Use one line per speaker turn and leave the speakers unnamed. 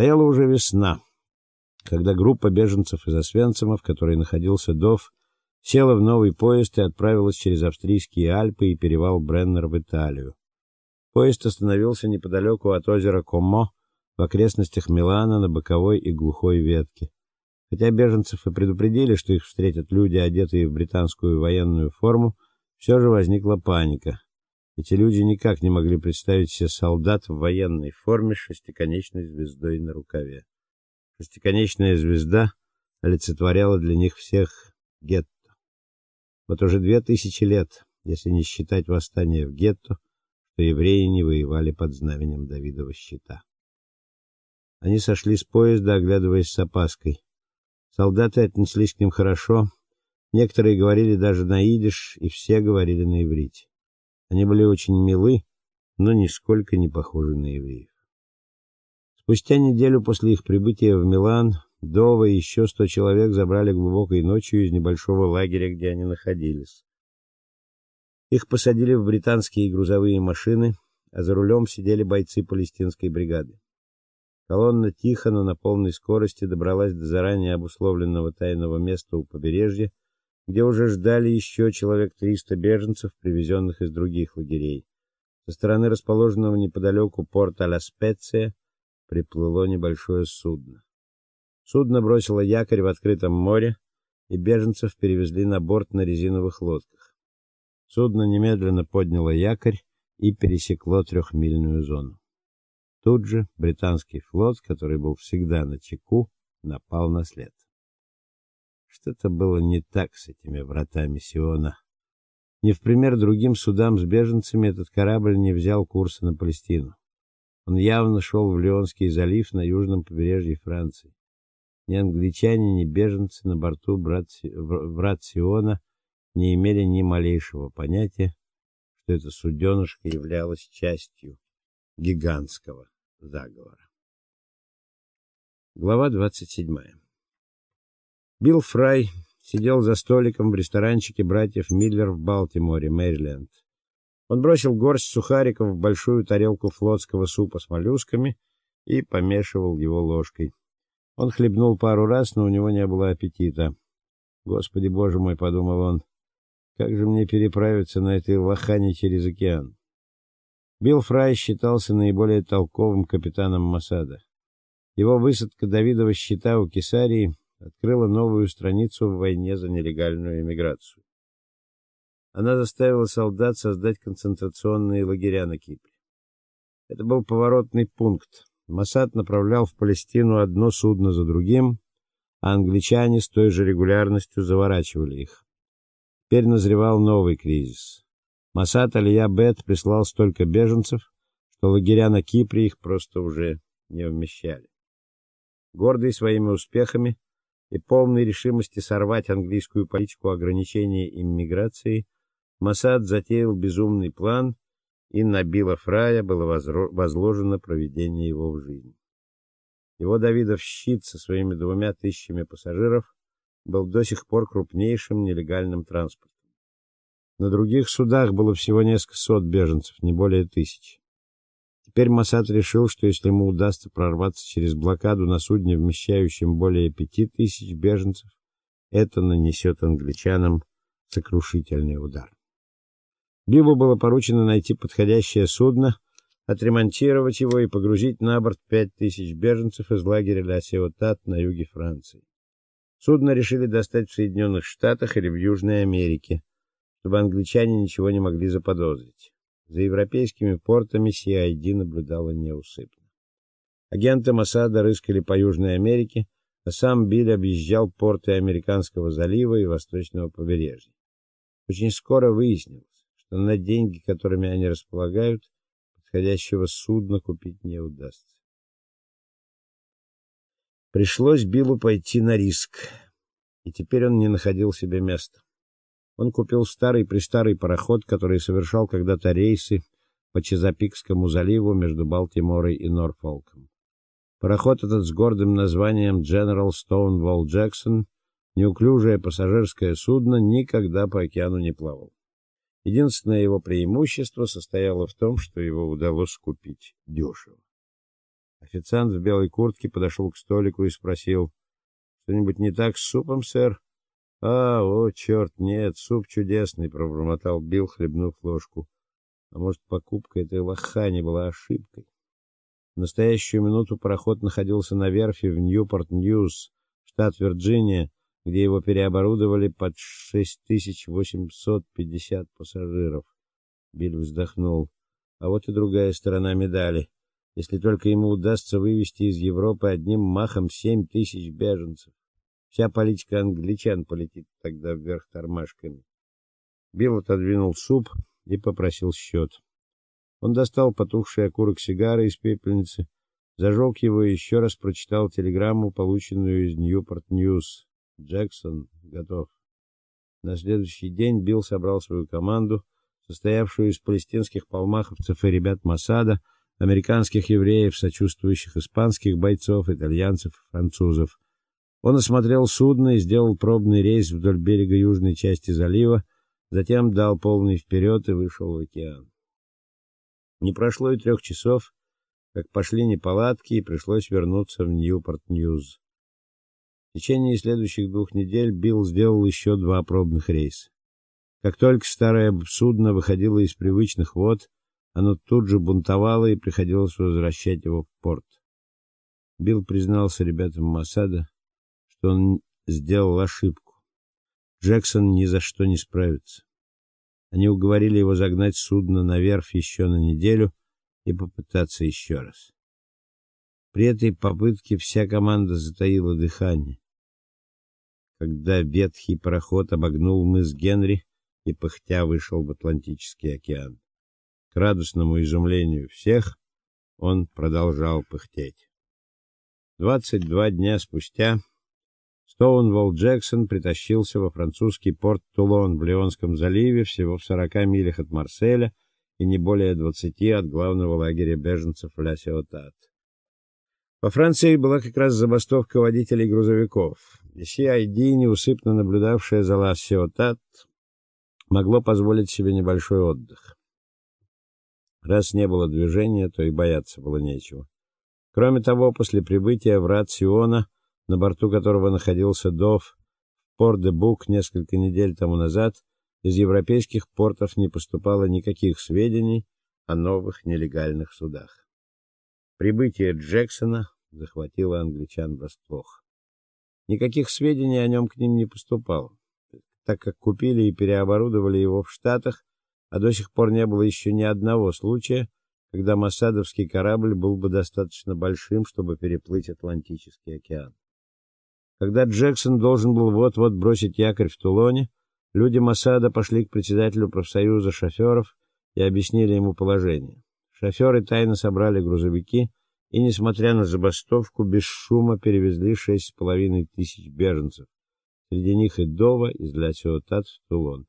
Стояла уже весна, когда группа беженцев из Освенцима, в которой находился Дов, села в новый поезд и отправилась через австрийские Альпы и перевал Бреннер в Италию. Поезд остановился неподалеку от озера Комо, в окрестностях Милана на боковой и глухой ветке. Хотя беженцев и предупредили, что их встретят люди, одетые в британскую военную форму, все же возникла паника. Эти люди никак не могли представить себе солдат в военной форме с шестиконечной звездой на рукаве. Шестиконечная звезда олицетворяла для них всех гетто. Вот уже две тысячи лет, если не считать восстание в гетто, что евреи не воевали под знаменем Давидова щита. Они сошли с поезда, оглядываясь с опаской. Солдаты отнеслись к ним хорошо, некоторые говорили даже на идиш, и все говорили на иврите. Они были очень милы, но нисколько не похожи на евреев. Спустя неделю после их прибытия в Милан Дова и еще сто человек забрали глубокой ночью из небольшого лагеря, где они находились. Их посадили в британские грузовые машины, а за рулем сидели бойцы палестинской бригады. Колонна тихо, но на полной скорости добралась до заранее обусловленного тайного места у побережья, где уже ждали еще человек 300 беженцев, привезенных из других лагерей. Со стороны расположенного неподалеку порта Ла-Специя приплыло небольшое судно. Судно бросило якорь в открытом море, и беженцев перевезли на борт на резиновых лодках. Судно немедленно подняло якорь и пересекло трехмильную зону. Тут же британский флот, который был всегда на чеку, напал на след. Что-то было не так с этими вратами Сиона. Не в пример другим судам с беженцами этот корабль не взял курса на Палестину. Он явно шел в Леонский залив на южном побережье Франции. Ни англичане, ни беженцы на борту врат Сиона не имели ни малейшего понятия, что это суденышко являлось частью гигантского заговора. Глава 27. Билл Фрай сидел за столиком в ресторанчике братьев Миллер в Балтиморе, Мэриленд. Он бросил горсть сухариков в большую тарелку флотского супа с моллюсками и помешивал его ложкой. Он хлебнул пару раз, но у него не было аппетита. Господи Боже мой, подумал он. Как же мне переправиться на этой лохане через океан? Билл Фрай считался наиболее толковым капитаном Масада. Его высадка Давидова щита у Кесарии открыла новую страницу в войне за нелегальную эмиграцию. Она заставила солдат создать концентрационные лагеря на Кипре. Это был поворотный пункт. Масад направлял в Палестину одно судно за другим, а англичане с той же регулярностью заворачивали их. Теперь назревал новый кризис. Масад Алия Бет прислал столько беженцев, что лагеря на Кипре их просто уже не вмещали. Гордый своими успехами и полной решимости сорвать английскую политику ограничения иммиграции, Масад затеял безумный план, и на Билла Фрая было возложено проведение его в жизнь. Его Давидов щит со своими двумя тысячами пассажиров был до сих пор крупнейшим нелегальным транспортом. На других судах было всего несколько сот беженцев, не более тысячи. Теперь Масад решил, что если ему удастся прорваться через блокаду на судне, вмещающем более пяти тысяч беженцев, это нанесет англичанам сокрушительный удар. Бибу было поручено найти подходящее судно, отремонтировать его и погрузить на борт пять тысяч беженцев из лагеря Ля Сиотат на юге Франции. Судно решили достать в Соединенных Штатах или в Южной Америке чтобы англичане ничего не могли заподозрить. За европейскими портами CID наблюдала неусыпно. Агенты Моссада рыскали по Южной Америке, а сам Билл объезжал порты Американского залива и восточного побережья. Очень скоро выяснилось, что на деньги, которыми они располагают, подходящего судна купить не удастся. Пришлось Биллу пойти на риск, и теперь он не находил себе места. Он купил старый-престарый пароход, который совершал когда-то рейсы по Чезапикскому заливу между Балтиморой и Норфолком. Пароход этот с гордым названием General Stonewall Jackson, неуклюжее пассажирское судно, никогда по океану не плавал. Единственное его преимущество состояло в том, что его удалось купить дешево. Официант в белой куртке подошел к столику и спросил: "Что-нибудь не так с супом, сэр?" "А, о, черт, нет, суп чудесный", пробормотал Билл, хлебнув ложку. "А может, покупка этой лохани была ошибкой?" В настоящую минуту пароход находился на верфи в Ньюпорт-Ньюс, штат Вирджиния, где его переоборудовали под 6850 пассажиров. Билл вздохнул. А вот и другая сторона медали. Если только ему удастся вывести из Европы одним махом семь тысяч беженцев, вся политика англичан полетит тогда вверх тормашками. Билл отодвинул суп и попросил счет. Он достал потухший окурок сигары из пепельницы, зажег его и еще раз прочитал телеграмму, полученную из Ньюпорт-Ньюс. Джексон готов. На следующий день Билл собрал свою команду, состоявшую из палестинских палмаховцев и ребят Масада, американских евреев, сочувствующих испанских бойцов, итальянцев и французов. Он осмотрел судно и сделал пробный рейс вдоль берега южной части залива, затем дал полный вперед и вышел в океан. Не прошло и трех часов, как пошли неполадки, и пришлось вернуться в Ньюпорт-Ньюз. В течение следующих двух недель Билл сделал еще два пробных рейса. Как только старое судно выходило из привычных вод, оно тут же бунтовало и приходилось возвращать его в порт. Билл признался ребятам Масада, что он сделал ошибку. Джексон ни за что не справится. Они уговорили его загнать судно на верфь еще на неделю и попытаться еще раз. При этой попытке вся команда затаила дыхание. Когда ветхий пароход обогнул мыс Генри и пыхтя вышел в Атлантический океан. К радостному изумлению всех он продолжал пыхтеть. 22 дня спустя Стоунволл Джексон притащился во французский порт Тулон в Леонском заливе, всего в 40 милях от Марселя и не более 20 от главного лагеря беженцев Ля-Сиотат. Во Франции была как раз забастовка водителей грузовиков. И CID, неусыпно наблюдавшая за Ла-Сиотат, могло позволить себе небольшой отдых. Раз не было движения, то и бояться было нечего. Кроме того, после прибытия в Рациона на борту которого находился Дов, в Порт-де-Бук несколько недель тому назад из европейских портов не поступало никаких сведений о новых нелегальных судах. Прибытие Джексона захватило англичан врасплох. Никаких сведений о нем к ним не поступало, так как купили и переоборудовали его в Штатах, а до сих пор не было еще ни одного случая, когда Масадовский корабль был бы достаточно большим, чтобы переплыть Атлантический океан. Когда Джексон должен был вот-вот бросить якорь в Тулоне, люди Масада пошли к председателю профсоюза шофёров и объяснили ему положение. Шофёры тайно собрали грузовики и, несмотря на забастовку, без шума перевезли шесть с половиной тысяч беженцев. Среди них и Дова из Ля-Сиотат в Тулон.